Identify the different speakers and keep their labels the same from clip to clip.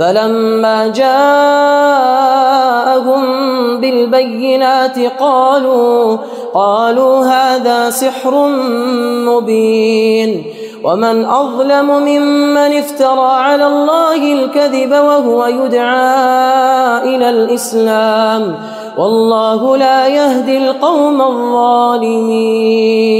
Speaker 1: فلما جاءهم بالبينات قالوا قالوا هذا سحر مبين. ومن أظلم ممن افترى على الله الكذب وهو يدعى إلى الإسلام. والله لا يهدي القوم الظالمين.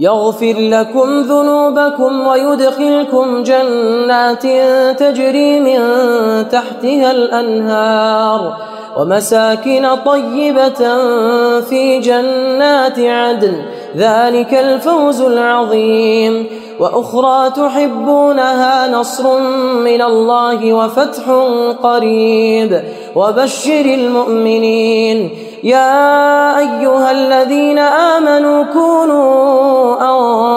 Speaker 1: يغفر لكم ذنوبكم ويدخلكم جنات تجري من تحتها الأنهار ومساكن طيبة في جنات عدن. ذلك الفوز العظيم. وأخرى تحبونها نصر من الله وفتح قريب. وبشر المؤمنين. يا أيها الذين آمنوا كونوا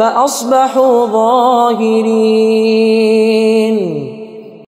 Speaker 1: عدوهم فأصبحوا ظاهرين.